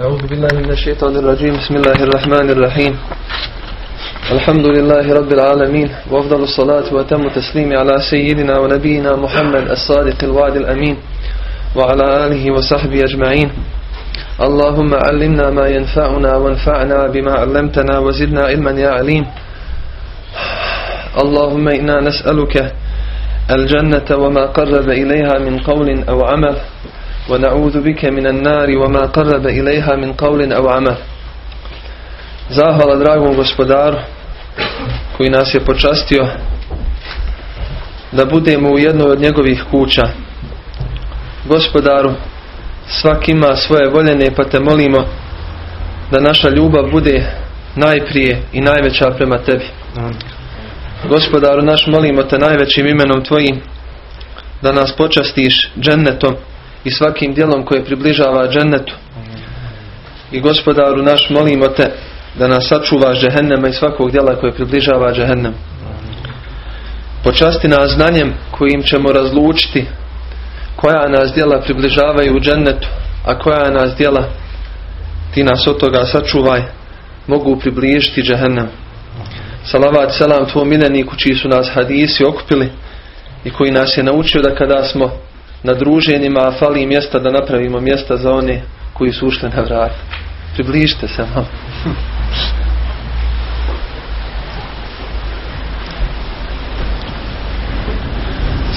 أعوذ بالله من الشيطان الرجيم. بسم الله الرحمن الرحيم. الحمد لله رب العالمين وأفضل الصلاة وتم التسليم على سيدنا ونبينا محمد الصادق الوعد الأمين وعلى آله وصحبه أجمعين. اللهم علمنا ما ينفعنا وانفعنا بما علمتنا وزدنا علما يا عليم. اللهم إنا نسألك الجنة وما قرب إليها من قول أو عمل. ونعوذ بك من النار وما قرب إليها من قول أو عمل Zahvala dragom gospodaru koji nas je počastio da budemo u jednoj od njegovih kuća. Gospodaru, svak ima svoje voljene pa te molimo da naša ljubav bude najprije i najveća prema tebi. Gospodaru naš molimo te najvećim imenom tvojim da nas počastiš džennetom i svakim dijelom koje približava džennetu. I gospodaru naš molimo te da nas sačuvaš džehennema i svakog djela koje približava džehennem. Počasti nas znanjem kojim ćemo razlučiti koja nas djela približavaju u džennetu, a koja nas djela ti nas od toga sačuvaj mogu približiti džehennem. Salavat selam tvom miljeniku čiji su nas hadisi okupili i koji nas je naučio da kada smo na druženjima fali mjesta da napravimo mjesta za one koji su ušli na vrat. Približite se malo.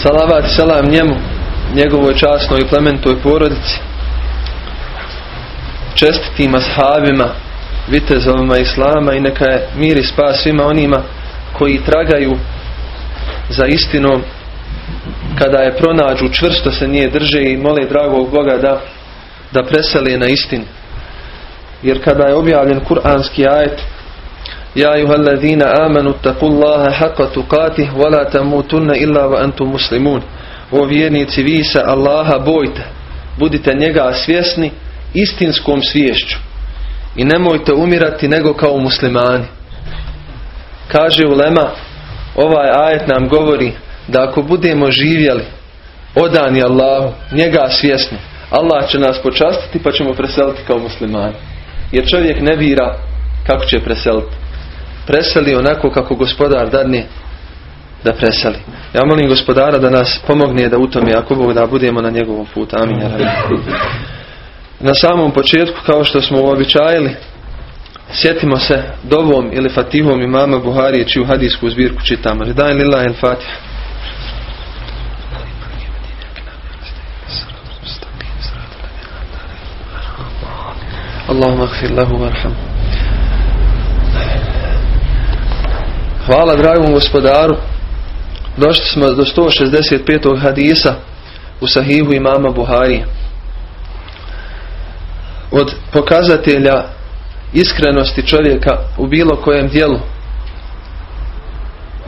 Salavat selam njemu, njegovoj časnoj i plementoj porodici, čestitim ashabima, vitezovima Islama i neka je mir i spas svima onima koji tragaju za istinom kada je pronađu čvrsto se nije drže i mole dragog Boga da, da preseli na istinu. Jer kada je objavljen kuranski ajet Ja juhalladina amanu taqullaha haqqa tuqatih wa tamutunna illa wa antum muslimun. O vjernici vi se Allaha bojte. Budite njega svjesni istinskom sviješću. I nemojte umirati nego kao muslimani. Kaže ulema ovaj ajet nam govori da ako budemo živjeli odani Allahu, njega svjesni, Allah će nas počastiti pa ćemo preseliti kao muslimani. Jer čovjek ne vira kako će preseliti. Preseli onako kako gospodar dadne da preseli. Ja molim gospodara da nas pomogne da u tome, ako Bog da budemo na njegovom putu. Amin. Na samom početku, kao što smo uobičajili, sjetimo se dovom ili fatihom imama Buharije, čiju hadijsku zbirku čitamo. Ridaj lillahi il-Fatiha. Allahumma gfir lahu varham. Hvala dragom gospodaru. Došli smo do 165. hadisa u sahihu imama Buhari. Od pokazatelja iskrenosti čovjeka u bilo kojem dijelu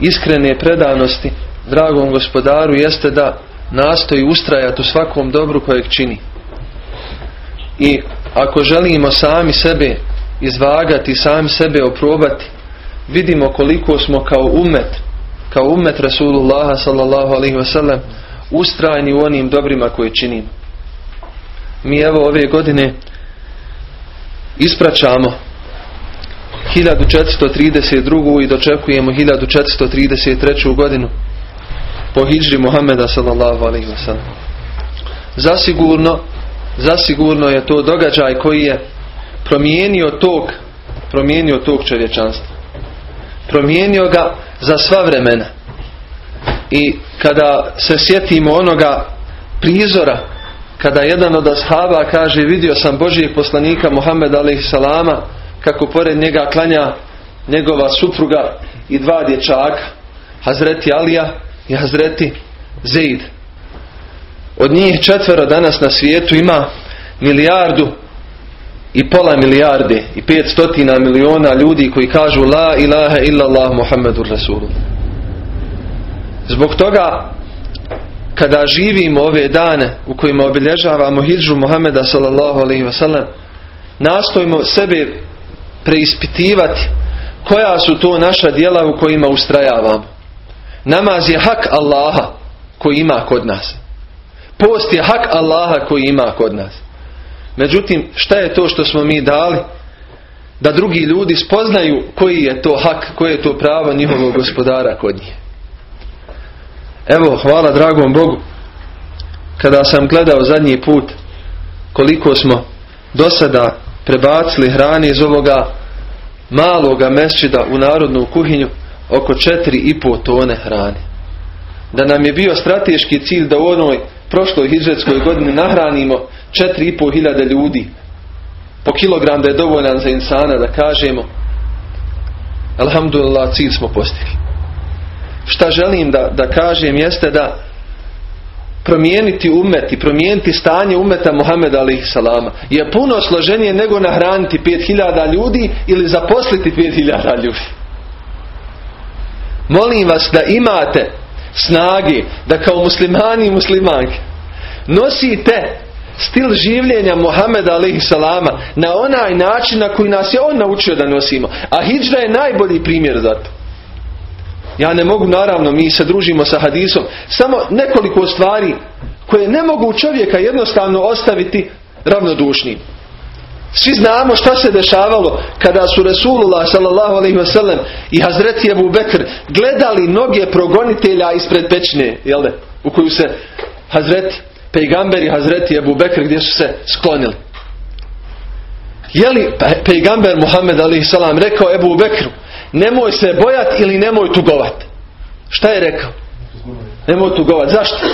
iskrene predanosti dragom gospodaru jeste da nastoji ustrajati u svakom dobru kojeg čini. I ako želimo sami sebe izvagati, sami sebe oprobati, vidimo koliko smo kao umet, kao umet Rasulullaha sallallahu alaihi wasallam ustrajni u onim dobrima koje činimo. Mi evo ove godine ispraćamo 1432. i dočekujemo 1433. godinu po hijđri Muhammeda sallallahu alaihi wasallam. Zasigurno zasigurno je to događaj koji je promijenio tog promijenio tog čovječanstva. Promijenio ga za sva vremena. I kada se sjetimo onoga prizora kada jedan od ashaba kaže vidio sam Božijeg poslanika Muhammed salama kako pored njega klanja njegova supruga i dva dječaka Hazreti Alija i Hazreti Zeid od njih četvero danas na svijetu ima milijardu i pola milijarde i pet stotina miliona ljudi koji kažu La ilaha illallah Muhammedur Rasulullah. Zbog toga kada živimo ove dane u kojima obilježavamo hidžu Muhammeda sallallahu alaihi wasallam nastojimo sebe preispitivati koja su to naša djela u kojima ustrajavamo. Namaz je hak Allaha koji ima kod nas. Post je hak Allaha koji ima kod nas. Međutim, šta je to što smo mi dali? Da drugi ljudi spoznaju koji je to hak, koje je to pravo njihovog gospodara kod njih. Evo, hvala dragom Bogu. Kada sam gledao zadnji put koliko smo do sada prebacili hrane iz ovoga maloga mesčida u narodnu kuhinju, oko 4,5 tone hrane. Da nam je bio strateški cilj da u onoj prošloj hidžetskoj godini nahranimo 4,5 hiljade ljudi po kilogram da je dovoljan za insana da kažemo Alhamdulillah cilj smo postigli. Šta želim da, da kažem jeste da promijeniti umet i promijeniti stanje umeta Muhameda alaihi salama je puno složenije nego nahraniti 5000 ljudi ili zaposliti 5000 ljudi. Molim vas da imate snage da kao muslimani i muslimanke nosite stil življenja Muhameda alaihi salama na onaj način na koji nas je on naučio da nosimo. A hijđra je najbolji primjer za to. Ja ne mogu, naravno, mi se družimo sa hadisom, samo nekoliko stvari koje ne mogu čovjeka jednostavno ostaviti ravnodušnim. Svi znamo šta se dešavalo kada su Resulullah sallallahu alaihi wasallam i Hazreti Abu Bekr gledali noge progonitelja ispred pećine, jel de, u koju se Hazreti, pejgamber i Hazreti Abu Bekr gdje su se sklonili. Je li pejgamber Muhammed alaihi rekao Ebu Bekru nemoj se bojati ili nemoj tugovat. Šta je rekao? Nemoj tugovat. Zašto?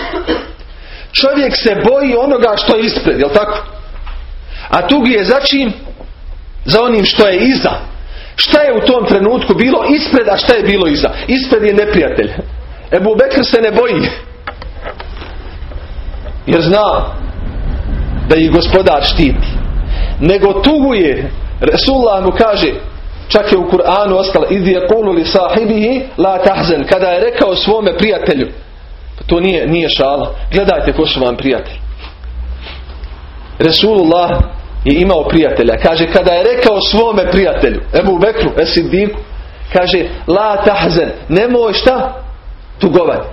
Čovjek se boji onoga što je ispred, jel tako? A tugi je za čim? Za onim što je iza. Šta je u tom trenutku bilo ispred, a šta je bilo iza? Ispred je neprijatelj. Ebu Bekr se ne boji. Jer zna da ih gospodar štiti. Nego tuguje. Resulullah mu kaže Čak je u Kur'anu ostalo idhi yaqulu li sahibihi la tahzan kada je rekao svome prijatelju. Pa to nije nije šala. Gledajte ko su vam prijatelji. Resulullah je imao prijatelja. Kaže kada je rekao svome prijatelju, Ebu Bekru, Esidiku, kaže la tahzan, nemoj šta tugovati.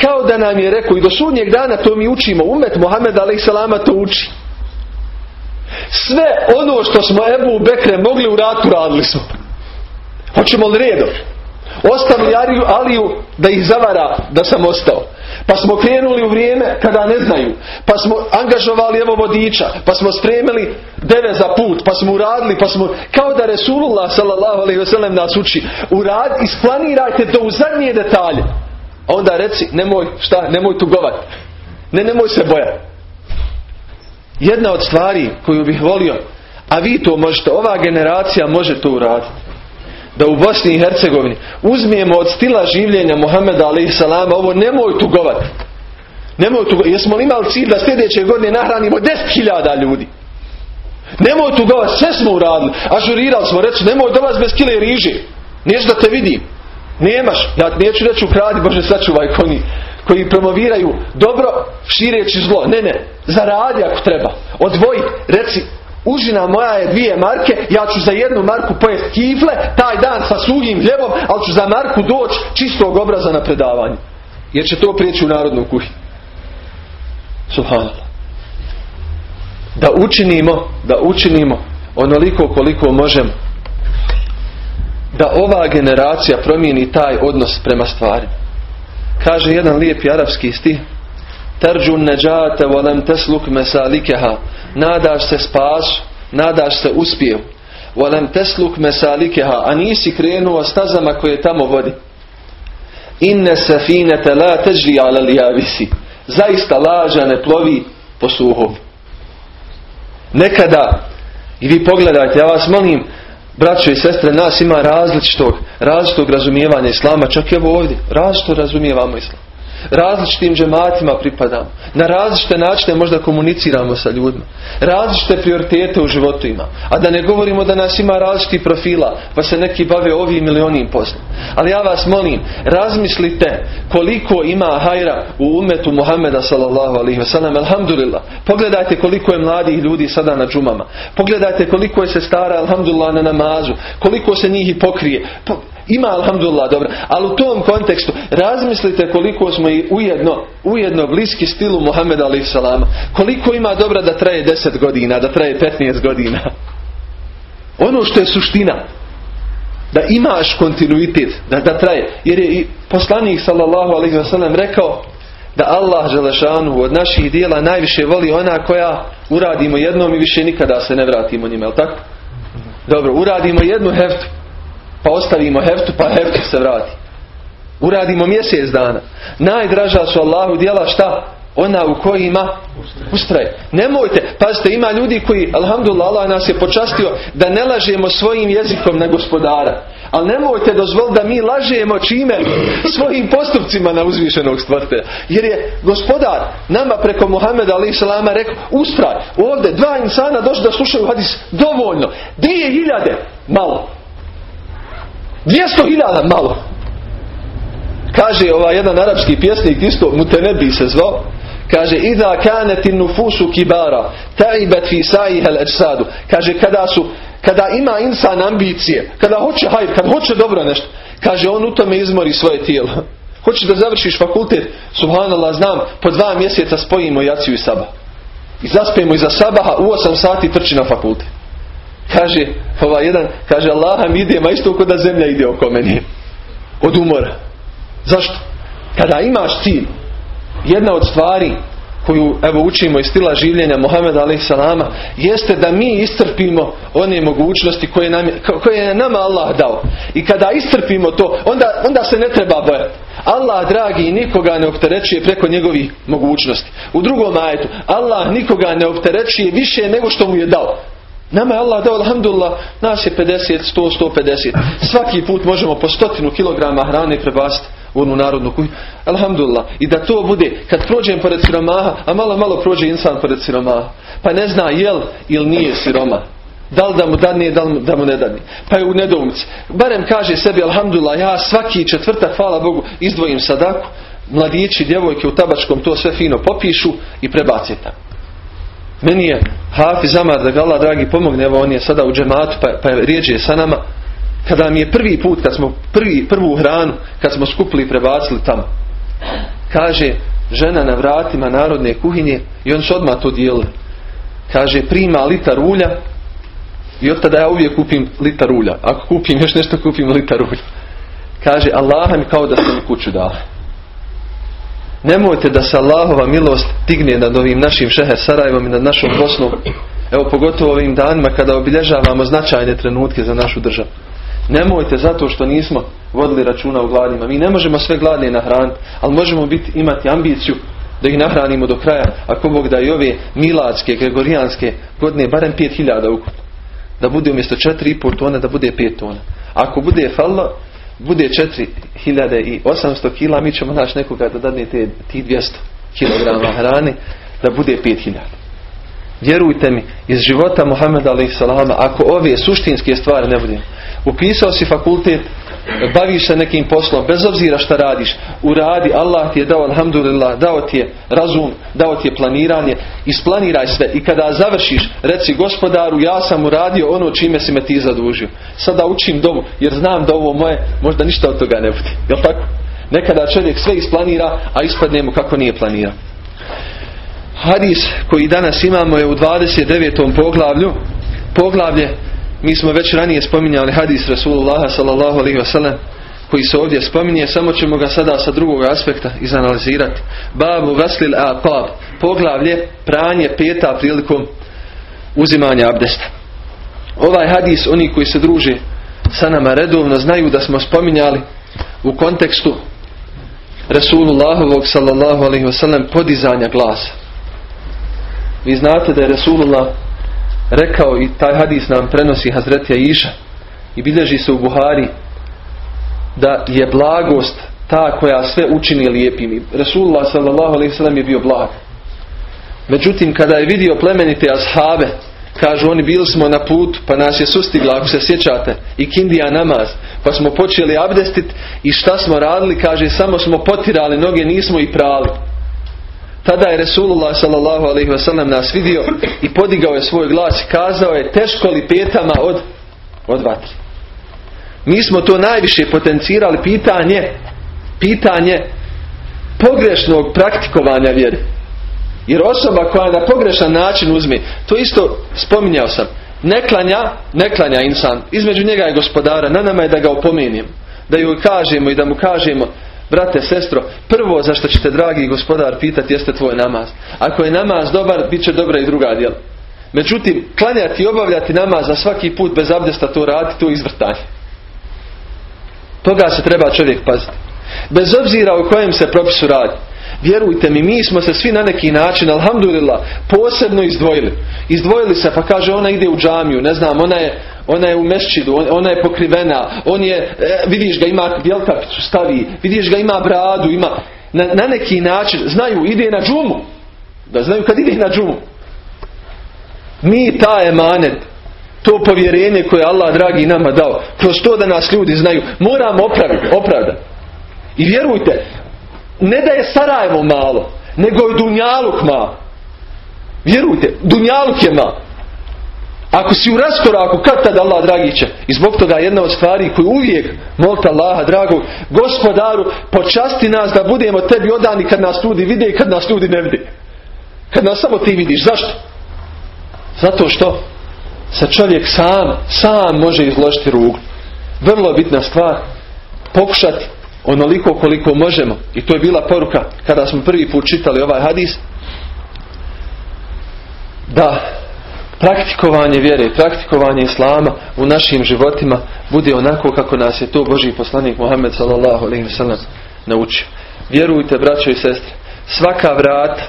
Kao da nam je rekao i do sudnjeg dana to mi učimo. Umet Mohamed a.s. to uči. Sve ono što smo Ebu Bekre mogli u ratu radili smo. Hoćemo li redom? Ostavili Aliju da ih zavara da sam ostao. Pa smo krenuli u vrijeme kada ne znaju. Pa smo angažovali evo vodiča. Pa smo spremili deve za put. Pa smo uradili. Pa smo, kao da Resulullah wasallam nas uči. Urad, isplanirajte to u zadnje detalje. A onda reci, nemoj, šta, nemoj tugovat. Ne, nemoj se bojati. Jedna od stvari koju bih volio, a vi to možete, ova generacija može to uraditi. Da u Bosni i Hercegovini uzmijemo od stila življenja Muhammeda a.s. ovo nemoj tugovati. Nemoj tugovati. Jesmo li imali cilj da sljedeće godine nahranimo 10.000 ljudi? Nemoj tugovati. Sve smo uradili. Ažurirali smo. Reći nemoj dolaz bez kile riže. Neću da te vidim. Nemaš. Ja neću reći ukradi. Bože sačuvaj koni koji promoviraju dobro šireći zlo. Ne, ne. Zaradi ako treba. Odvoji. Reci, užina moja je dvije marke, ja ću za jednu marku pojest kifle, taj dan sa sugim hljebom, ali ću za marku doći čistog obraza na predavanje. Jer će to prijeći u narodnu kuhinju. Subhanallah. Da učinimo, da učinimo onoliko koliko možemo da ova generacija promijeni taj odnos prema stvarima. Kaže jedan lijepi arapski stih Tarđun neđate volem tesluk mesalikeha Nadaš se spas, nadaš se uspjev Volem tesluk mesalikeha A nisi krenuo stazama koje tamo vodi. Inne safinete la teđli ala lijavisi Zaista laža ne plovi po suhov Nekada I vi pogledajte, ja vas molim Braćo i sestre, nas ima različitog, različitog razumijevanja islama, čak evo ovdje, različito razumijevamo islam različitim džematima pripadamo. Na različite načine možda komuniciramo sa ljudima. Različite prioritete u životu ima. A da ne govorimo da nas ima različitih profila, pa se neki bave ovim ili onim poslom. Ali ja vas molim, razmislite koliko ima hajra u umetu Muhameda sallallahu alaihi wa sallam. Alhamdulillah. Pogledajte koliko je mladih ljudi sada na džumama. Pogledajte koliko je se stara, alhamdulillah, na namazu. Koliko se njih i pokrije. Ima, alhamdulillah, dobro. Ali u tom kontekstu razmislite koliko smo je ujedno, ujedno bliski stilu Muhammeda alaih salama. Koliko ima dobra da traje 10 godina, da traje 15 godina? Ono što je suština, da imaš kontinuitet, da, da traje. Jer je i poslanik sallallahu alaihi wasallam rekao da Allah Želešanu od naših dijela najviše voli ona koja uradimo jednom i više nikada se ne vratimo njima, jel tako? Dobro, uradimo jednu heftu, pa ostavimo heftu, pa heftu se vrati. Uradimo mjesec dana. Najdraža su Allahu dijela šta? Ona u kojima ustraje. Nemojte, pazite, ima ljudi koji, alhamdulillah, Allah nas je počastio da ne lažemo svojim jezikom na gospodara. Ali nemojte dozvoliti da mi lažemo čime svojim postupcima na uzvišenog stvrtelja. Jer je gospodar nama preko Muhameda alaih salama rekao, ustraj, ovdje dva insana došli da slušaju hadis, dovoljno. Dvije hiljade, malo. Dvijesto hiljada, malo. Kaže ovaj jedan arapski pjesnik, isto Mutenebi se zvao, Kaže, idha kaneti nufusu kibara, taibat fi sajiha al Kaže, kada su, kada ima insan ambicije, kada hoće hajr, kada hoće dobro nešto, kaže, on u tome izmori svoje tijelo. Hoćeš da završiš fakultet, subhanallah, znam, po dva mjeseca spojimo jaciju i sabah. I zaspijemo iza sabaha, u osam sati trči na fakultet. Kaže, ova jedan, kaže, Allah mi ide, ma isto kod da zemlja ide oko meni. Od umora. Zašto? Kada imaš cilj, jedna od stvari koju evo učimo iz stila življenja Muhameda a.s. jeste da mi istrpimo one mogućnosti koje, nam je, koje je nama Allah dao. I kada istrpimo to, onda, onda se ne treba bojati. Allah dragi nikoga ne opterećuje preko njegovih mogućnosti. U drugom ajetu, Allah nikoga ne opterećuje više nego što mu je dao. Nama je Allah dao, alhamdulillah, nas je 50, 100, 150. Svaki put možemo po stotinu kilograma hrane prebaciti u onu narodnu kuću. Alhamdulillah. I da to bude, kad prođem pored siromaha, a malo malo prođe insan pored siromaha, pa ne zna jel ili nije siroma. Da li da mu dadne, da li da mu ne dadne. Pa je u nedoumici. Barem kaže sebi, alhamdulillah, ja svaki četvrtak, hvala Bogu, izdvojim sadaku, mladići, djevojke u tabačkom to sve fino popišu i prebaci tamo. Meni je Hafiz Zamar da ga Allah dragi pomogne, evo on je sada u džematu pa, pa je rijeđe sa nama. Kada mi je prvi put, kad smo prvi, prvu hranu, kad smo skupili i prebacili tamo, kaže žena na vratima narodne kuhinje i on se odmah to dijeli. Kaže prima litar ulja i od tada ja uvijek kupim litar ulja. Ako kupim još nešto kupim litar ulja. Kaže Allah mi kao da sam kuću dala. Nemojte da se Allahova milost digne nad ovim našim šeher Sarajevom i nad našom Bosnom. Evo pogotovo ovim danima kada obilježavamo značajne trenutke za našu državu. Nemojte zato što nismo vodili računa u gladima. Mi ne možemo sve gladne nahraniti, ali možemo biti, imati ambiciju da ih nahranimo do kraja, ako Bog da i ove miladske, gregorijanske godine, barem 5000 ukupno. Da bude umjesto 4,5 tona, da bude 5 tona. Ako bude fallo, bude 4800 kila, mi ćemo naći nekoga da dadne te, ti 200 kg hrane, da bude 5000. Vjerujte mi, iz života Muhammeda ako ove suštinske stvari ne budemo, upisao si fakultet, baviš se nekim poslom, bez obzira šta radiš, uradi, Allah ti je dao, alhamdulillah, dao ti je razum, dao ti je planiranje, isplaniraj sve i kada završiš, reci gospodaru, ja sam uradio ono čime si me ti zadužio. Sada učim dovu, jer znam da ovo moje, možda ništa od toga ne bude. Jel tako? Nekada čovjek sve isplanira, a ispadne mu kako nije planirao. Hadis koji danas imamo je u 29. poglavlju. Poglavlje, mi smo već ranije spominjali hadis Rasulullah sallallahu alaihi wasallam koji se ovdje spominje, samo ćemo ga sada sa drugog aspekta izanalizirati. Babu vaslil aqab, poglavlje pranje peta prilikom uzimanja abdesta. Ovaj hadis, oni koji se druže sa nama redovno, znaju da smo spominjali u kontekstu Rasulullahovog sallallahu alaihi wasallam podizanja glasa. Vi znate da je Resulullah rekao i taj hadis nam prenosi Hazretija Iša i bilježi se u Buhari da je blagost ta koja sve učini lijepim. Resulullah alaihi je bio blag. Međutim, kada je vidio plemenite ashave, kažu oni bili smo na put, pa nas je sustigla, ako se sjećate, i kindija namaz, pa smo počeli abdestit i šta smo radili, kaže, samo smo potirali noge, nismo i prali. Tada je Resulullah sallallahu alaihi wasallam nas vidio i podigao je svoj glas i kazao je teško li petama od, od vatri. Mi smo to najviše potencirali pitanje pitanje pogrešnog praktikovanja vjere. Jer osoba koja na pogrešan način uzme, to isto spominjao sam, ne klanja, ne klanja insan, između njega i gospodara, na nama je da ga opomenimo, da ju kažemo i da mu kažemo, brate, sestro, prvo za što ćete dragi gospodar pitati jeste tvoj namaz. Ako je namaz dobar, bit će dobra i druga djela. Međutim, klanjati i obavljati namaz za svaki put bez abdesta to raditi, to izvrtanje. Toga se treba čovjek paziti. Bez obzira o kojem se propisu radi. Vjerujte mi, mi smo se svi na neki način, alhamdulillah, posebno izdvojili. Izdvojili se, pa kaže ona ide u džamiju, ne znam, ona je, ona je u mešćidu, ona je pokrivena, on je, e, vidiš ga ima bjelkapicu stavi, vidiš ga ima bradu, ima, na, na neki način, znaju, ide na džumu. Da znaju kad ide na džumu. Mi taj emanet, to povjerenje koje Allah dragi nama dao, kroz to da nas ljudi znaju, moramo opraviti, opravdati. I vjerujte, ne da je Sarajevo malo, nego je Dunjaluk malo. Vjerujte, Dunjaluk je malo. Ako si u raskoraku, kad tad Allah dragi će? I zbog toga jedna od stvari koju uvijek molite Allaha dragog, gospodaru, počasti nas da budemo tebi odani kad nas ljudi vide i kad nas ljudi ne vide. Kad nas samo ti vidiš. Zašto? Zato što se čovjek sam, sam može izložiti rugu. Vrlo bitna stvar, pokušati onoliko koliko možemo. I to je bila poruka kada smo prvi put čitali ovaj hadis. Da praktikovanje vjere, praktikovanje islama u našim životima bude onako kako nas je to Boži poslanik Muhammed sallallahu alaihi sallam naučio. Vjerujte braćo i sestre, svaka vrata,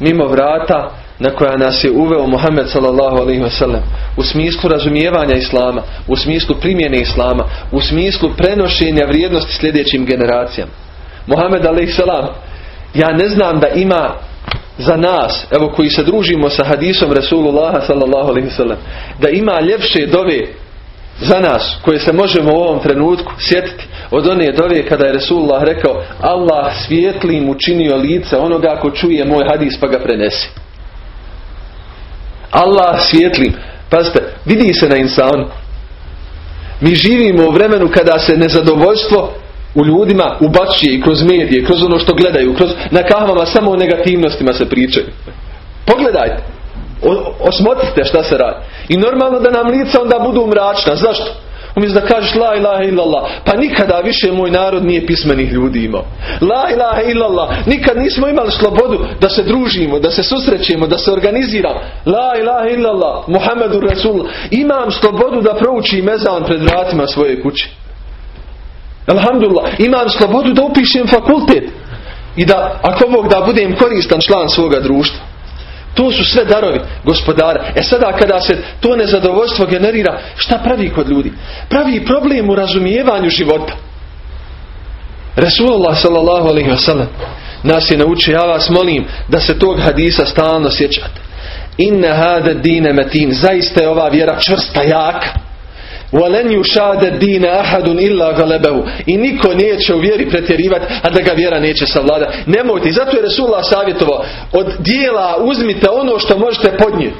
mimo vrata na koja nas je uveo Muhammed sallallahu alaihi wasallam u smislu razumijevanja islama, u smislu primjene islama, u smislu prenošenja vrijednosti sljedećim generacijama. Muhammed alaihi salam, ja ne znam da ima za nas, evo koji se družimo sa hadisom Rasulullaha sallallahu alaihi wasallam, da ima ljepše dove za nas koje se možemo u ovom trenutku sjetiti od one dove kada je Resulullah rekao Allah svijetlim učinio lice onoga ko čuje moj hadis pa ga prenesi. Allah svijetlim. Pazite, vidi se na insanu. Mi živimo u vremenu kada se nezadovoljstvo u ljudima ubacuje i kroz medije, kroz ono što gledaju, kroz, na kahvama samo o negativnostima se pričaju. Pogledajte. osmotrite šta se radi. I normalno da nam lica onda budu mračna. Zašto? Umjesto da kažeš la ilaha illallah. Pa nikada više moj narod nije pismenih ljudi imao. La ilaha illallah. Nikad nismo imali slobodu da se družimo, da se susrećemo, da se organiziramo. La ilaha illallah. Muhammedu Rasul. Imam slobodu da proučim mezan pred vratima svoje kuće. Alhamdulillah. Imam slobodu da upišem fakultet. I da, ako Bog da budem koristan član svoga društva. To su sve darovi gospodara. E sada kada se to nezadovoljstvo generira, šta pravi kod ljudi? Pravi problem u razumijevanju života. Resulullah sallallahu alaihi wasallam nas je naučio, ja vas molim da se tog hadisa stalno sjećate. Inna hada dine metin. Zaista je ova vjera čvrsta, jaka. وَلَنْ يُشَادَ دِينَ أَحَدٌ إِلَّا غَلَبَهُ I niko neće u vjeri pretjerivati, a da ga vjera neće savladati. Nemojte. I zato je Resulullah savjetovao, od dijela uzmite ono što možete podnijeti.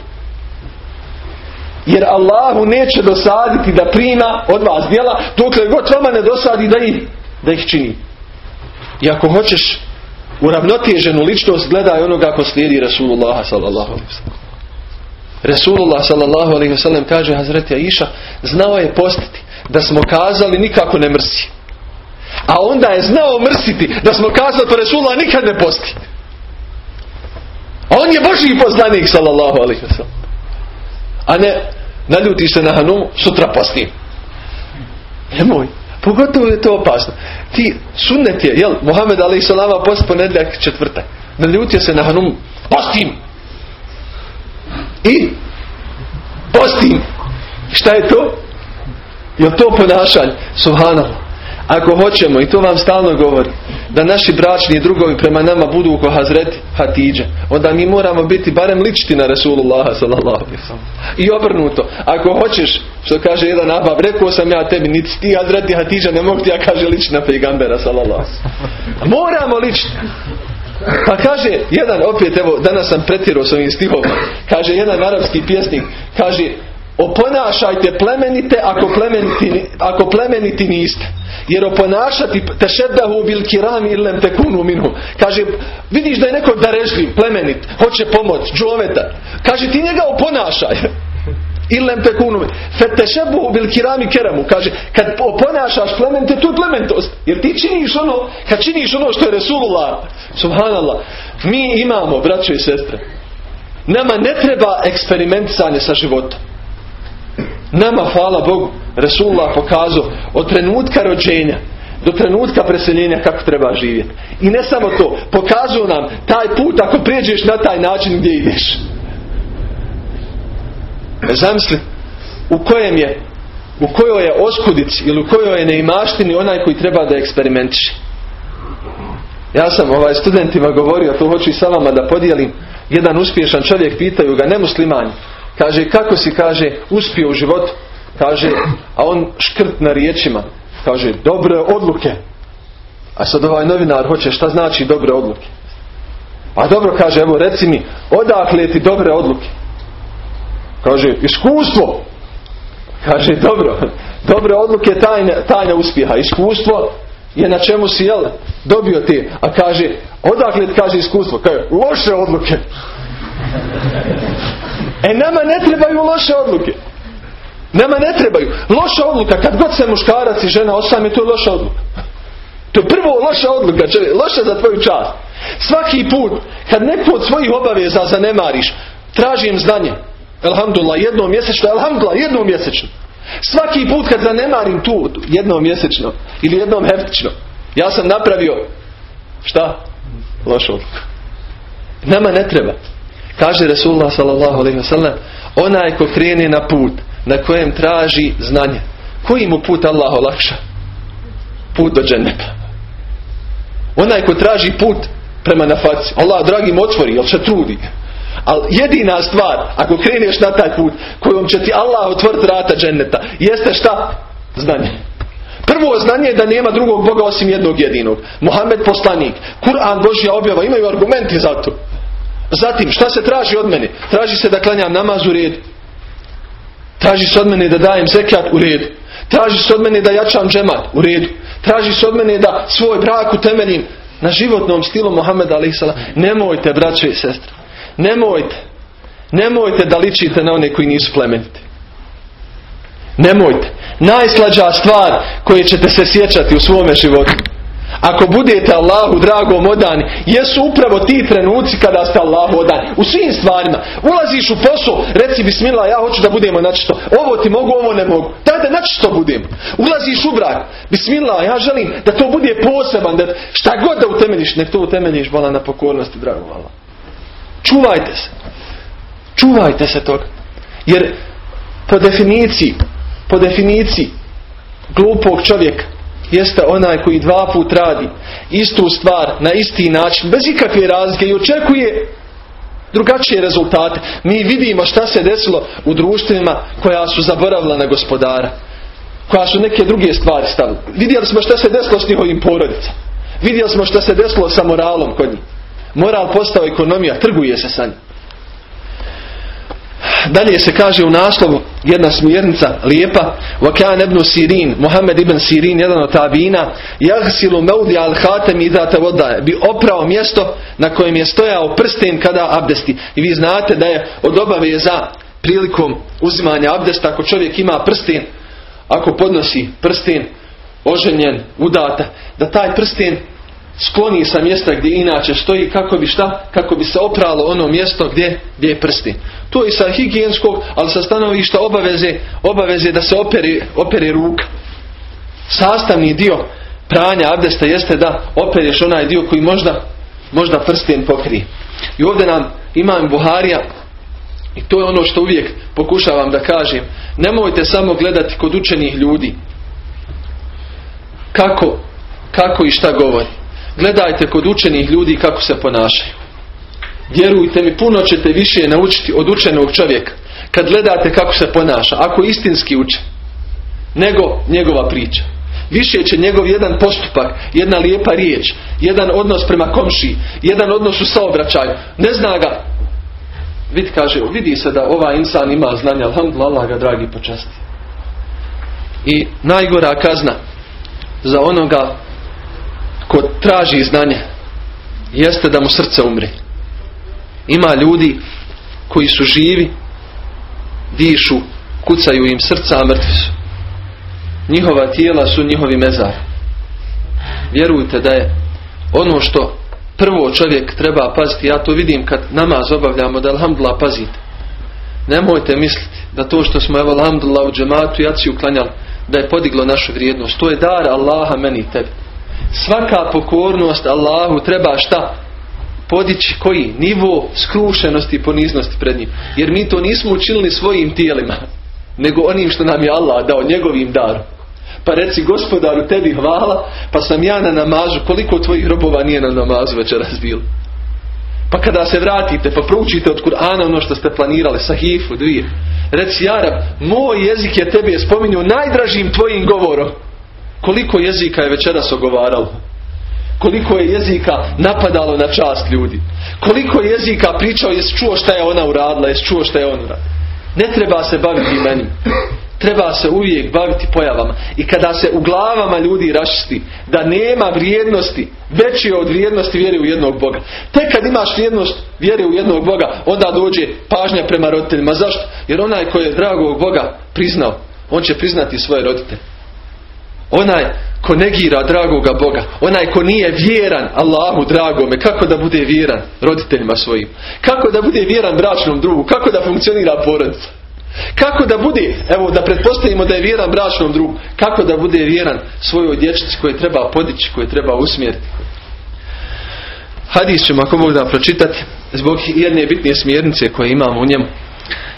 Jer Allahu neće dosaditi da prima od vas djela, dokle god vama ne dosadi da ih, da ih čini. I ako hoćeš uravnoteženu ličnost, gledaj onoga ko slijedi Rasulullah sallallahu alaihi Resulullah sallallahu alaihi wasallam kaže Hazreti Aisha znao je postiti da smo kazali nikako ne mrsi. A onda je znao mrsiti da smo kazali to Resulullah nikad ne posti. A on je Boži poznanik sallallahu alaihi wasallam. A ne naljuti se na Hanumu, sutra posti. Nemoj. Pogotovo je to opasno. Ti sunnet je, jel, Muhammed alaihi salama post ponedljak četvrtak. Naljutio se na Hanumu, postim. I postim. Šta je to? Je to ponašanje? Subhanallah. Ako hoćemo, i to vam stalno govori, da naši bračni drugovi prema nama budu u Hazreti Hatidže, onda mi moramo biti barem ličiti na Resulullaha sallallahu I obrnuto. Ako hoćeš, što kaže jedan abab, rekao sam ja tebi, niti ti Hazreti Hatidža ne mogu ti ja kaže ličiti na pejgambera sallallahu Moramo ličiti. Pa kaže jedan, opet evo, danas sam pretirao s ovim stihom, kaže jedan arapski pjesnik, kaže oponašajte plemenite ako plemeniti, ako plemeniti niste. Jer oponašati tešedahu bil kiram ilem tekunu minhu. Kaže, vidiš da je neko darežljiv, plemenit, hoće pomoć, džoveta. Kaže, ti njega oponašaj. Ilem tekunu Fetešebu bil kirami keramu. Kaže, kad oponašaš plemente, to je plementost. Jer ti činiš ono, kad činiš ono što je Resulullah, subhanallah, mi imamo, braćo i sestre, nama ne treba eksperimentisanje sa životom. Nama, hvala Bogu, Resulullah pokazao od trenutka rođenja do trenutka preseljenja kako treba živjeti. I ne samo to, pokazuje nam taj put ako prijeđeš na taj način gdje ideš. Zamisli u kojem je u kojoj je oskudici ili u kojoj je neimaštini onaj koji treba da eksperimentiše. Ja sam ovaj studentima govorio, to hoću i sa vama da podijelim. Jedan uspješan čovjek pitaju ga, nemuslimani, kaže kako si, kaže, uspio u životu. Kaže, a on škrt na riječima. Kaže, dobre odluke. A sad ovaj novinar hoće šta znači dobre odluke. A dobro kaže, evo reci mi, odakle ti dobre odluke? Kaže, iskustvo. Kaže, dobro. Dobre odluke tajna, tajna uspjeha. Iskustvo je na čemu si jel, dobio ti. A kaže, odakle kaže iskustvo? Kaže, loše odluke. E nama ne trebaju loše odluke. Nama ne trebaju. Loša odluka, kad god se muškarac i žena osami, to je loša odluka. To je prvo loša odluka, čovjek, loša za tvoju čast. Svaki put, kad neko od svojih obaveza zanemariš, tražim znanje. Alhamdulillah, jednom mjesečno, alhamdulillah, jednom mjesečno. Svaki put kad zanemarim tu, jednom mjesečno, ili jednom heftično, ja sam napravio, šta? Loša odluka. Nama ne treba. Kaže Resulullah sallallahu alaihi wasallam, onaj ko krene na put, na kojem traži znanje. Koji mu put Allah olakša? Put do dženeta. Onaj ko traži put prema na faci. Allah dragi mu otvori, jel se trudi. Ali jedina stvar, ako kreneš na taj put, kojom će ti Allah otvoriti rata dženeta, jeste šta? Znanje. Prvo znanje je da nema drugog Boga osim jednog jedinog. Muhammed poslanik, Kur'an Božja objava, imaju argumenti za to. Zatim, šta se traži od mene? Traži se da klanjam namaz u redu. Traži se od mene da dajem zekat u redu. Traži se od mene da jačam džemat u redu. Traži se od mene da svoj brak utemeljim na životnom stilu Muhammeda a.s. Nemojte, braće i sestre. Nemojte. Nemojte da ličite na one koji nisu plemeniti. Nemojte. Najslađa stvar koje ćete se sjećati u svome životu ako budete Allahu dragom odani, jesu upravo ti trenuci kada ste Allahu odani. U svim stvarima. Ulaziš u posao, reci bismillah, ja hoću da budemo načisto. Ovo ti mogu, ovo ne mogu. Daj da načisto budemo. Ulaziš u brak, bismillah, ja želim da to bude poseban, da šta god da utemeniš, nek to utemeniš, na pokornosti, drago Allah. Čuvajte se. Čuvajte se toga. Jer po definiciji, po definiciji glupog čovjeka, jeste onaj koji dva put radi istu stvar na isti način, bez ikakve razlike i očekuje drugačije rezultate. Mi vidimo šta se desilo u društvima koja su zaboravila na gospodara. Koja su neke druge stvari stavili. Vidjeli smo šta se desilo s njihovim porodicama. Vidjeli smo šta se desilo sa moralom kod njih. Moral postao ekonomija, trguje se sa njim. Dalje se kaže u naslovu jedna smjernica lijepa Vakan ibn Sirin, Muhammed ibn Sirin jedan od tabina Jahsilu meudi al hatem i voda bi oprao mjesto na kojem je stojao prsten kada abdesti i vi znate da je od obave za prilikom uzimanja abdesta ako čovjek ima prsten ako podnosi prsten oženjen, udata da taj prsten skloni sa mjesta gdje inače stoji kako bi šta? Kako bi se opralo ono mjesto gdje, gdje je prsti. To je sa higijenskog, ali sa stanovišta obaveze, obaveze da se operi, operi ruka. Sastavni dio pranja abdesta jeste da opereš onaj dio koji možda, možda prsten pokrije. I ovdje nam imam Buharija i to je ono što uvijek pokušavam da kažem. Nemojte samo gledati kod učenih ljudi kako, kako i šta govori gledajte kod učenih ljudi kako se ponašaju. Vjerujte mi, puno ćete više naučiti od učenog čovjeka kad gledate kako se ponaša, ako istinski uče, nego njegova priča. Više će njegov jedan postupak, jedna lijepa riječ, jedan odnos prema komši, jedan odnos u saobraćaju. Ne zna ga vidi, kaže, vidi se da ovaj insan ima znanja, alhamdulillah, ga dragi počasti. I najgora kazna za onoga ko traži znanje jeste da mu srce umri. Ima ljudi koji su živi, dišu, kucaju im srca, a mrtvi su. Njihova tijela su njihovi mezari. Vjerujte da je ono što prvo čovjek treba paziti, ja to vidim kad namaz obavljamo, da alhamdulillah pazite. Nemojte misliti da to što smo evo alhamdulillah u džematu i uklanjali, da je podiglo našu vrijednost. To je dar Allaha meni i tebi. Svaka pokornost Allahu treba šta? Podići koji? Nivo skrušenosti i poniznosti pred njim. Jer mi to nismo učinili svojim tijelima, nego onim što nam je Allah dao, njegovim darom. Pa reci gospodaru tebi hvala, pa sam ja na namazu, koliko tvojih robova nije na namazu večeras bilo. Pa kada se vratite, pa proučite od Kur'ana ono što ste planirali, sahifu, dvije. Reci Jarab, moj jezik je tebi je spominjao najdražim tvojim govorom. Koliko jezika je večeras ogovaralo? Koliko je jezika napadalo na čast ljudi? Koliko je jezika pričao, jesi čuo šta je ona uradila, jesi čuo šta je on uradila? Ne treba se baviti imenim. Treba se uvijek baviti pojavama. I kada se u glavama ljudi rašisti da nema vrijednosti veće od vrijednosti vjere u jednog Boga. Tek kad imaš vrijednost vjere u jednog Boga, onda dođe pažnja prema roditeljima. Zašto? Jer onaj koji je dragog Boga priznao, on će priznati svoje roditelje. Onaj ko negira dragoga Boga, onaj ko nije vjeran Allahu dragome, kako da bude vjeran roditeljima svojim? Kako da bude vjeran bračnom drugu? Kako da funkcionira porodica? Kako da bude, evo da pretpostavimo da je vjeran bračnom drugu, kako da bude vjeran svojoj dječici koje treba podići, koje treba usmjeriti? Hadis ćemo ako mogu da pročitati zbog jedne bitnije smjernice koje imamo u njemu.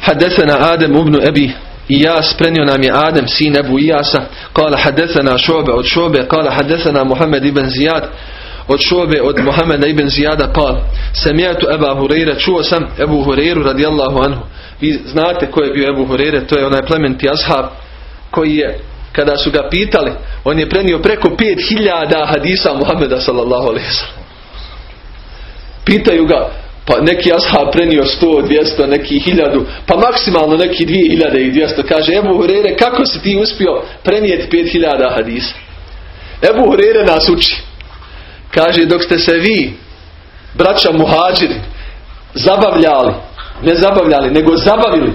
Hadesena Adem ubnu Ebi Ijas prenio nam je Adem sin Ebu Ijasa. Kala hadesena šobe od šobe kala hadesena Muhammed ibn Zijad od šobe od Muhammeda ibn Zijada. Kal Samijetu Eba Hureyre čuo sam Ebu Hureyru radijallahu anhu. Vi znate ko je bio Ebu Hureyre to je onaj plementi ashab koji je kada su ga pitali on je prenio preko 5000 hadisa Muhammeda sallallahu alaihi pitaju ga pa neki ashab prenio 100, 200, neki 1000, pa maksimalno neki 2200. Kaže Ebu Hurere, kako si ti uspio prenijeti 5000 hadisa? Ebu Hurere nas uči. Kaže, dok ste se vi, braća muhađiri, zabavljali, ne zabavljali, nego zabavili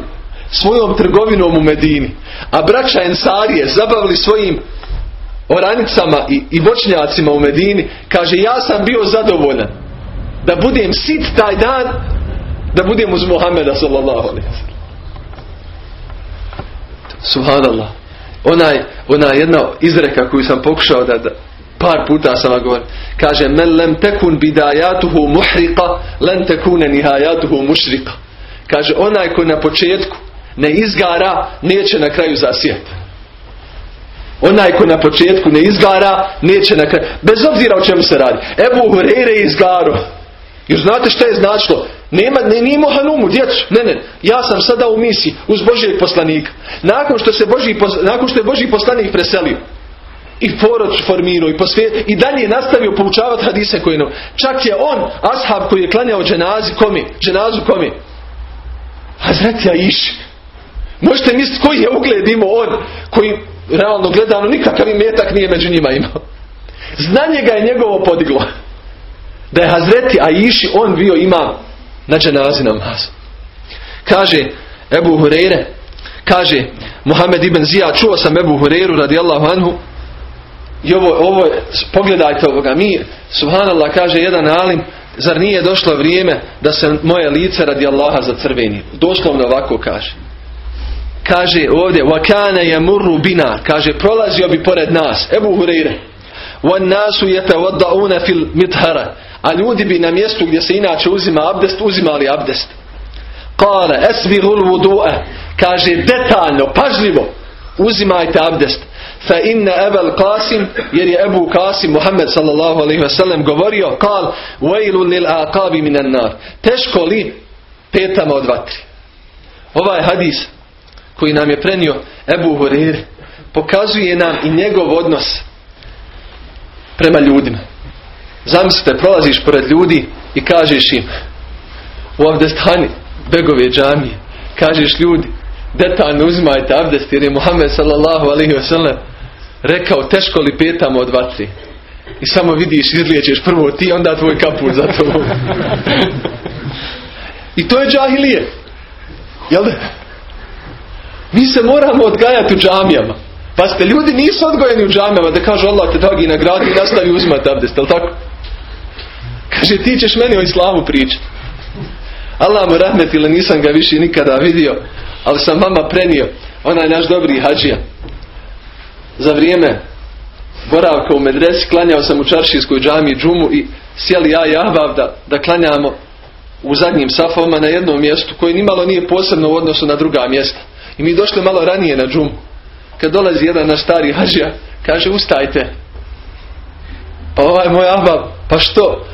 svojom trgovinom u Medini, a braća Ensarije zabavili svojim oranicama i, i voćnjacima u Medini, kaže, ja sam bio zadovoljan da budem sit taj dan da budem uz Muhammeda sallallahu alaihi Subhanallah. Onaj, ona jedna izreka koju sam pokušao da, da par puta sam vam govorio. Kaže, men lem tekun bidajatuhu muhriqa, len tekune nihajatuhu mušriqa. Kaže, onaj koji na početku ne izgara, neće na kraju zasijeti. Onaj ko na početku ne izgara, neće na kraju. Bez obzira o čemu se radi. Ebu Hureyre izgaro. Jer znate što je značilo? Nema, ne, nije hanumu, djecu. Ne, ne. Ja sam sada u misiji uz Božijeg poslanika. Nakon što, se Božji, nakon što je Božji poslanik preselio i porod formirao i posvije, i dalje je nastavio poučavati hadise koje no. Čak je on, ashab koji je klanjao dženazi komi, dženazu komi. Hazreti Aiši. Možete misliti koji je ugled imao on, koji realno gledano nikakav imetak nije među njima imao. Znanje ga je njegovo podiglo da je Hazreti Aiši on bio imam na dženazi namazu. Kaže Ebu Hureyre, kaže Muhammed ibn Zija, čuo sam Ebu Hureyru radijallahu anhu i ovo, ovo pogledajte ovoga, mi, subhanallah, kaže jedan alim, zar nije došlo vrijeme da se moje lice radi Allaha crveni Doslovno ovako kaže. Kaže ovdje, wakane je murru bina, kaže prolazio bi pored nas, Ebu Hureyre, nasu yatawadda'una fil mithara a ljudi bi na mjestu gdje se inače uzima abdest, uzimali abdest. Kale, esbihul vudu'e, kaže detaljno, pažljivo, uzimajte abdest. Fa inna ebel Qasim, jer je Ebu Qasim, Muhammed sallallahu alaihi wasallam govorio, kal, vejlu lil aqabi minan nar. Teško li petama od vatri. Ovaj hadis koji nam je prenio Ebu Hurir pokazuje nam i njegov odnos prema ljudima. Zamislite, prolaziš pored ljudi i kažeš im u abdestani, begove džamije. Kažeš ljudi, detaljno uzimajte abdest jer je Muhammed sallallahu alaihi wasallam rekao teško li petamo od vatri. I samo vidiš, izliječeš prvo ti, onda tvoj kaput za to. I to je džahilije. Jel da? Mi se moramo odgajati u džamijama. Pa ste ljudi nisu odgojeni u džamijama da kažu Allah te dragi nagradi i nastavi uzimati abdest, jel tako? Kaže ti ćeš meni o islamu pričati. Allah mu rahmetile nisam ga više nikada vidio, ali sam vama prenio onaj naš dobri hađija. Za vrijeme boravka u medresi klanjao sam u čaršijskoj džami džumu i sjeli ja i Ahbav da, da klanjamo u zadnjim safovima na jednom mjestu koji nimalo nije posebno u odnosu na druga mjesta. I mi došli malo ranije na džumu. Kad dolazi jedan naš stari hađija, kaže ustajte. Pa ovaj moj Ahbav, pa što?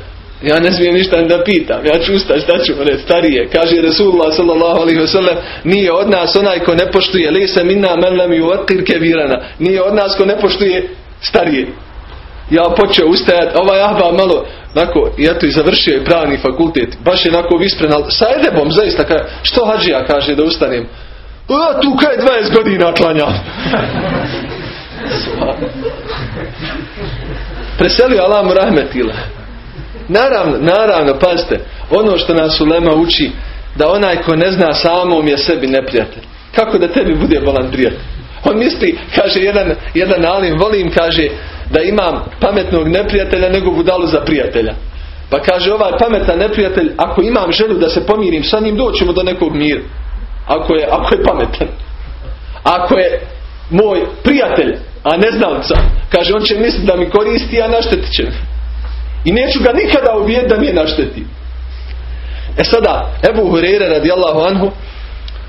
Ja ne smijem ništa da pitam. Ja ću ustati, šta ću reći, starije. Kaže Resulullah sallallahu alaihi wasallam, nije od nas onaj ko ne poštuje, li se minna melem i virana. Nije od nas ko ne poštuje starije. Ja počeo ustajati, ovaj ahba malo, onako, ja tu i završio je pravni fakultet, baš je onako vispren, ali sa edebom zaista, kaže, što hađija kaže da ustanem? A, tu kaj 20 godina klanja. Preselio Allah mu rahmetila. Naravno, naravno, pazite, ono što nas Ulema uči, da onaj ko ne zna samom je sebi neprijatelj. Kako da tebi bude bolan prijatelj? On misli, kaže jedan, jedan alim, volim, kaže, da imam pametnog neprijatelja nego budalu za prijatelja. Pa kaže ovaj pametan neprijatelj, ako imam želju da se pomirim sa njim, doćemo do nekog mira. Ako je, ako je pametan. Ako je moj prijatelj, a ne znalca, kaže on će misliti da mi koristi, a naštetit će I neću ga nikada uvijeti da mi je našteti. E sada, Ebu Hureyre radijallahu anhu,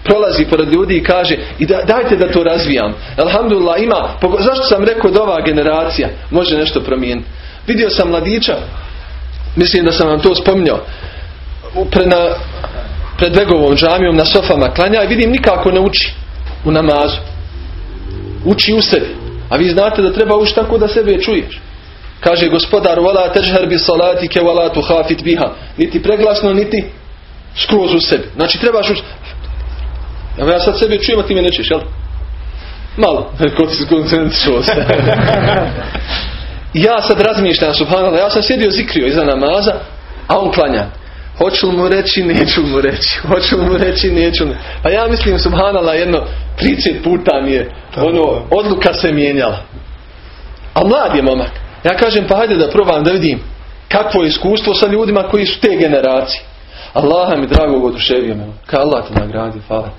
prolazi pored ljudi i kaže i da, dajte da to razvijam. Alhamdulillah ima, zašto sam rekao da ova generacija može nešto promijeniti. Vidio sam mladića, mislim da sam vam to spominjao, pre na, pred Begovom džamijom na sofama klanja i vidim nikako ne uči u namazu. Uči u sebi. A vi znate da treba ući tako da sebe čuješ. Kaže gospodar, wala težher bi salatike, wala tu hafit biha. Niti preglasno, niti skroz u sebi. Znači trebaš ući. Evo ja sad sebe čujem, a ti me nećeš, jel? Malo, ko ti se se. ja sad razmišljam, subhanallah, ja sam sjedio zikrio iza namaza, a on klanja. Hoću mu reći, neću mu reći. Hoću mu reći, neću mu Pa ja mislim, subhanallah, jedno 30 puta mi je, ono, odluka se mijenjala. A mlad je momak. Ja kažem, pa hajde da probam da vidim kakvo je iskustvo sa ljudima koji su te generacije. Allaha mi drago oduševio me. Ka Allah te nagradi, hvala.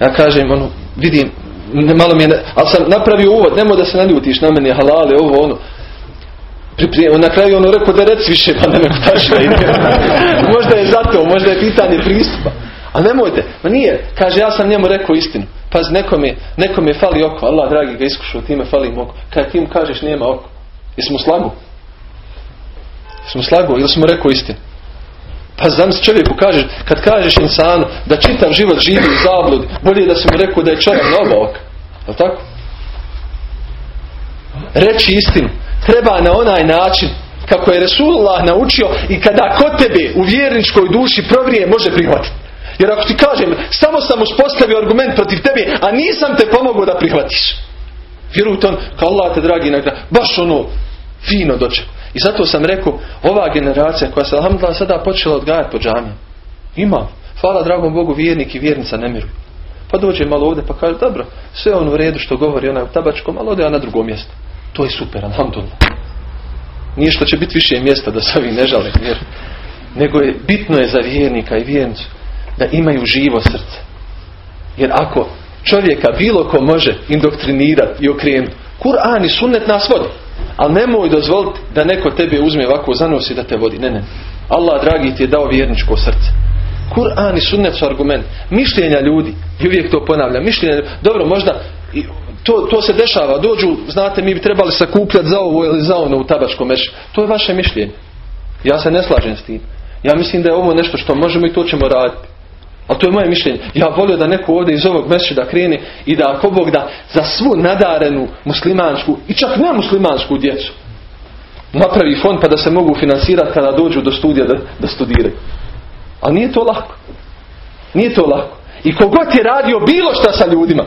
Ja kažem, ono, vidim, malo mi je, ali sam napravio uvod, nemoj da se naljutiš na mene, halale, ovo, ono. na kraju ono rekao da reci više, pa da me možda je zato, možda je pitanje pristupa. A nemojte, ma nije, kaže, ja sam njemu rekao istinu. Paz, nekome, nekome fali oko, Allah dragi ga iskušao, time fali im oko. Kad ti mu kažeš nema oko, jesmo slagu? Jesmo slagu ili smo rekao istinu? Pa znam se čovjeku kažeš, kad kažeš insanu da čitav život živi u zabludi, bolje da si mu rekao da je čovjek na oba oka. Je tako? Reći istinu. Treba na onaj način kako je Resulullah naučio i kada kod tebe u vjerničkoj duši provrije može prihvatiti. Jer ako ti kažem, samo sam uspostavio argument protiv tebe, a nisam te pomogao da prihvatiš. Vjeruj to, kao Allah te dragi nagrada, baš ono fino doček. I zato sam rekao, ova generacija koja se alhamdulillah sada počela odgajati po džamiju. Ima. Hvala dragom Bogu vjernik i vjernica ne miruju. Pa dođe malo ovdje pa kaže, dobro, sve on u redu što govori onaj u tabačkom, ali ode na drugo mjesto. To je super, alhamdulillah. Nije što će biti više mjesta da se ovi ne žale, jer, nego je, bitno je za vjernika i vjernicu da imaju živo srce. Jer ako čovjeka bilo ko može indoktrinirati i okrenuti, Kur'an i sunnet nas vodi. Ali nemoj dozvoliti da neko tebe uzme ovako zanosi da te vodi. Ne, ne. Allah dragi ti je dao vjerničko srce. Kur'an i sunnet su argument. Mišljenja ljudi, i uvijek to ponavljam, mišljenja, dobro možda to, to se dešava, dođu, znate mi bi trebali sakupljati za ovo ili za ono u tabačkom meš. To je vaše mišljenje. Ja se ne slažem s tim. Ja mislim da je ovo nešto što možemo i to ćemo raditi. Ali to je moje mišljenje. Ja volio da neko ovdje iz ovog da krene i da ako Bog da za svu nadarenu muslimansku i čak ne muslimansku djecu napravi fond pa da se mogu financirati kada dođu do studija da, da studiraju. A nije to lako. Nije to lako. I kogod je radio bilo šta sa ljudima,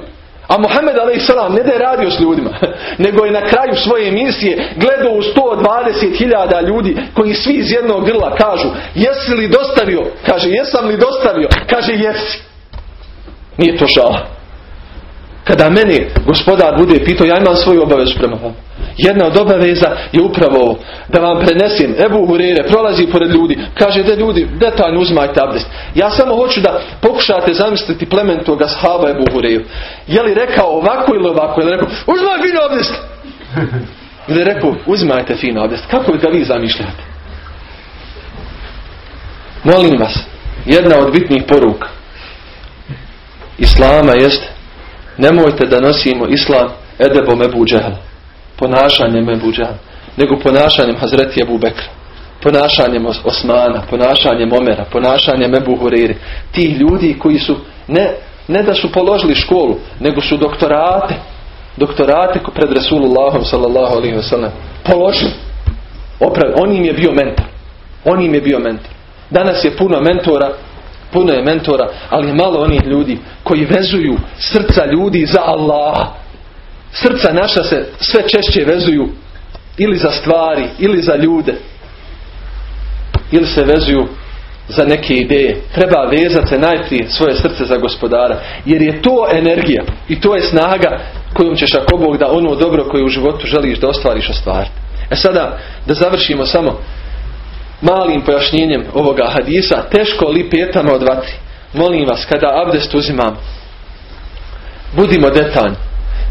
a Mohamed a.s. ne da je radio s ljudima, nego je na kraju svoje emisije gledao u 120.000 ljudi koji svi iz jednog grla kažu jesi li dostavio? Kaže jesam li dostavio? Kaže jesi. Nije to šala. Kada meni gospodar bude pitao, ja imam svoju obavezu prema vam. Jedna od obaveza je upravo ovo. Da vam prenesem. Ebu Hurere prolazi pored ljudi. Kaže da ljudi detaljno uzmajte abdest. Ja samo hoću da pokušate zamisliti plemen toga sahaba Ebu Hureju. Je li rekao ovako ili ovako? Je li rekao uzmaj fino abdest? Ili rekao uzmajte fino abdest. Kako ga vi zamišljate? Molim vas. Jedna od bitnih poruka. Islama jest nemojte da nosimo islam edebom Ebu Džehal. Ponašanjem Ebu. Nego ponašanjem Hazreti Ebu Bekra. Ponašanjem Osmana, ponašanjem Omera, ponašanjem Ebu Huriri. Ti ljudi koji su ne, ne da su položili školu, nego su doktorate. Doktorate pred Resulullahom sallallahu alaihi wa sallam. Položili. On im je bio mentor. On im je bio mentor. Danas je puno mentora puno je mentora, ali je malo onih ljudi koji vezuju srca ljudi za Allah. Srca naša se sve češće vezuju ili za stvari, ili za ljude. Ili se vezuju za neke ideje. Treba vezati se najprije svoje srce za gospodara. Jer je to energija i to je snaga kojom ćeš ako Bog da ono dobro koje u životu želiš da ostvariš ostvariti. E sada da završimo samo malim pojašnjenjem ovoga hadisa, teško li petama od vatri. Molim vas, kada abdest uzimam, budimo detaljni.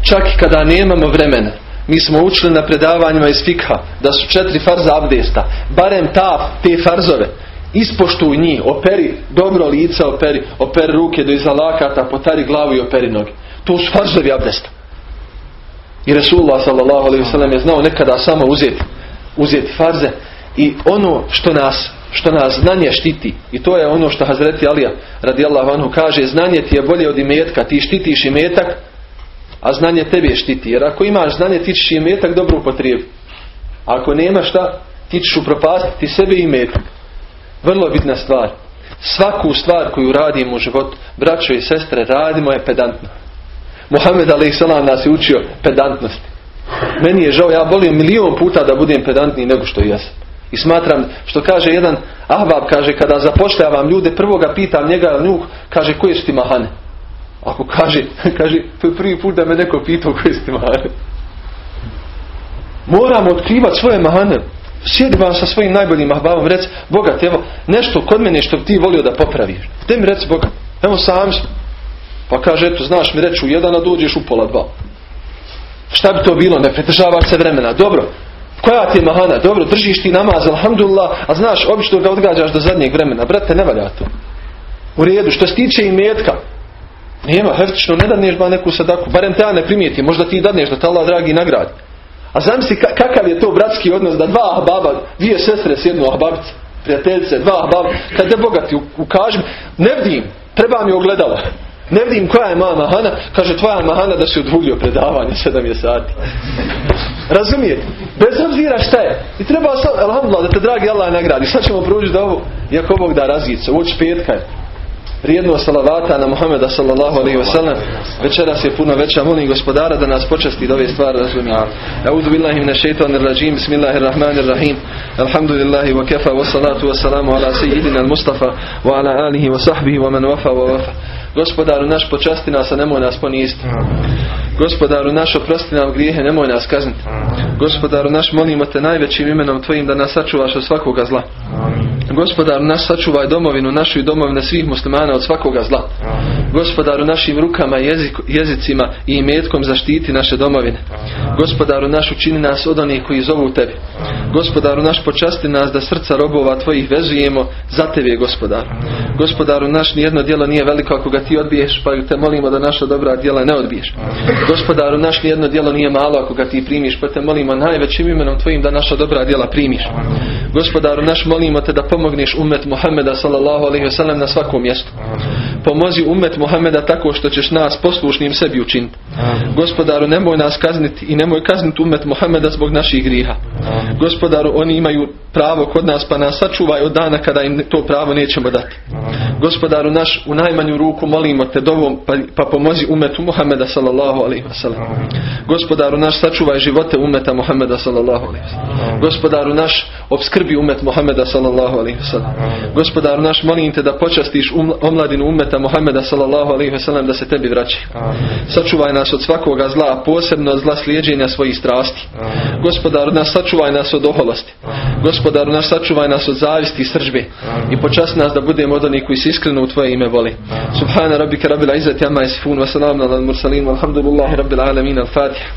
Čak i kada nemamo vremena, mi smo učili na predavanjima iz fikha da su četiri farza abdesta. Barem ta, te farzove, ispoštuj njih, operi dobro lica, operi, operi ruke do iza lakata, potari glavu i operi noge. To su farzovi abdesta. I Resulullah sallallahu je znao nekada samo uzeti, uzeti farze i ono što nas što nas znanje štiti i to je ono što Hazreti Alija radijallahu anhu kaže znanje ti je bolje od imetka ti štitiš imetak a znanje tebe štiti jer ako imaš znanje ti ćeš imetak dobro upotrijebiti ako nema šta ti ćeš upropastiti sebe i imetak. Vrlo bitna stvar. Svaku stvar koju radimo u životu braćo i sestre radimo je pedantno. Muhammed a.s. nas je učio pedantnosti. Meni je žao ja volim milion puta da budem pedantniji nego što jesam. I smatram, što kaže jedan ahbab, kaže, kada zapošljavam ljude, prvo ga pitam njega, nju, kaže, koje su ti mahane? Ako kaže, kaže, to je prvi put da me neko pitao koje su ti mahane. Moramo otkrivati svoje mahane. Sjedi vam sa svojim najboljim ahbabom, rec, Boga, evo, nešto kod mene što ti volio da popraviš. Te mi rec, Boga, evo sam Pa kaže, eto, znaš mi reći u jedan, a dođeš u pola dva. Šta bi to bilo? Ne pridržavaš se vremena. Dobro, koja ti je mahana? Dobro, držiš ti namaz, alhamdulillah, a znaš, obično ga odgađaš do zadnjeg vremena. Brate, ne valja to. U redu, što se tiče i metka, nema, hertično, ne dadneš ba neku sadaku, barem te ja ne primijeti, možda ti dadneš da te Allah dragi nagradi. A zamisli kakav je to bratski odnos da dva ahbaba, dvije sestre s jednu ahbabice, prijateljice, dva ahbaba, kad te bogati ukažem, ne vidim, treba mi ogledalo. Ne vidim koja je moja mahana, kaže tvoja mahana da si odvulio predavanje sedam je sati. Razumijete? Bez obzira šta je. I treba sad, alhamdulillah, da te dragi Allah nagradi. Sad ćemo pružiti da ovo, iako Bog da razvice, uoči petka je. Vrijedno salavata na Muhameda sallallahu alaihi wa sallam. Večeras je puno veća. Molim gospodara da nas počasti da ove stvari razumije. A'udhu billahi minash shaitanir rajim. Bismillahirrahmanirrahim. Alhamdulillahi wa kafa wa salatu wa salamu ala sayyidina al-Mustafa wa ala alihi wa sahbihi wa man wafa wa wafa. Gospodaru naš počasti nas, a nemoj nas poniziti. Gospodaru naš oprosti nam grijehe, nemoj nas kazniti. Gospodaru naš molimo te najvećim imenom Tvojim da nas sačuvaš od svakoga zla. Gospodaru naš sačuvaj domovinu našu i domovine svih muslimana od svakoga zla. Gospodaru našim rukama, jezicima i imetkom zaštiti naše domovine. Gospodaru naš učini nas od onih koji zovu tebi. Gospodaru naš počasti nas da srca robova tvojih vezujemo za tebe gospodar. Gospodaru naš nijedno djelo nije veliko ako ga ti odbiješ pa te molimo da naša dobra djela ne odbiješ. Gospodaru naš nijedno djelo nije malo ako ga ti primiš pa te molimo najvećim imenom tvojim da naša dobra djela primiš. Gospodaru naš molimo te da pomogneš umet Muhammeda sallallahu alaihi na svakom mjestu. Pomozi umet Muhammeda tako što ćeš nas poslušnim sebi učiniti. Gospodaru nemoj nas kazniti i nemoj kazniti umet Muhammeda zbog naših griha. Gospodaru oni imaju pravo kod nas pa nas sačuvaj od dana kada im to pravo nećemo dati. Gospodaru naš, u najmanju ruku molimo te dovom pa, pa pomozi umetu Muhameda sallallahu alaihi wasallam. Gospodaru naš, sačuvaj živote umeta Muhameda sallallahu alaihi wasallam. Gospodaru naš, obskrbi umet Muhameda sallallahu alaihi wasallam. Gospodaru naš, molim te da počastiš omladinu umeta Muhameda sallallahu alaihi wasallam da se tebi vraća. Sačuvaj nas od svakoga zla, a posebno od zla slijeđenja svojih strasti. Gospodaru naš, sačuvaj nas od oholosti. Gospodaru naš, sačuvaj nas od zavisti i sržbe. I počasti nas da budemo od onih koji se iskreno u tvoje ime voli. Subhana rabbika rabbil izzati amma yasifun wa salamun ala al-mursalin walhamdulillahi rabbil alamin. Al-Fatiha.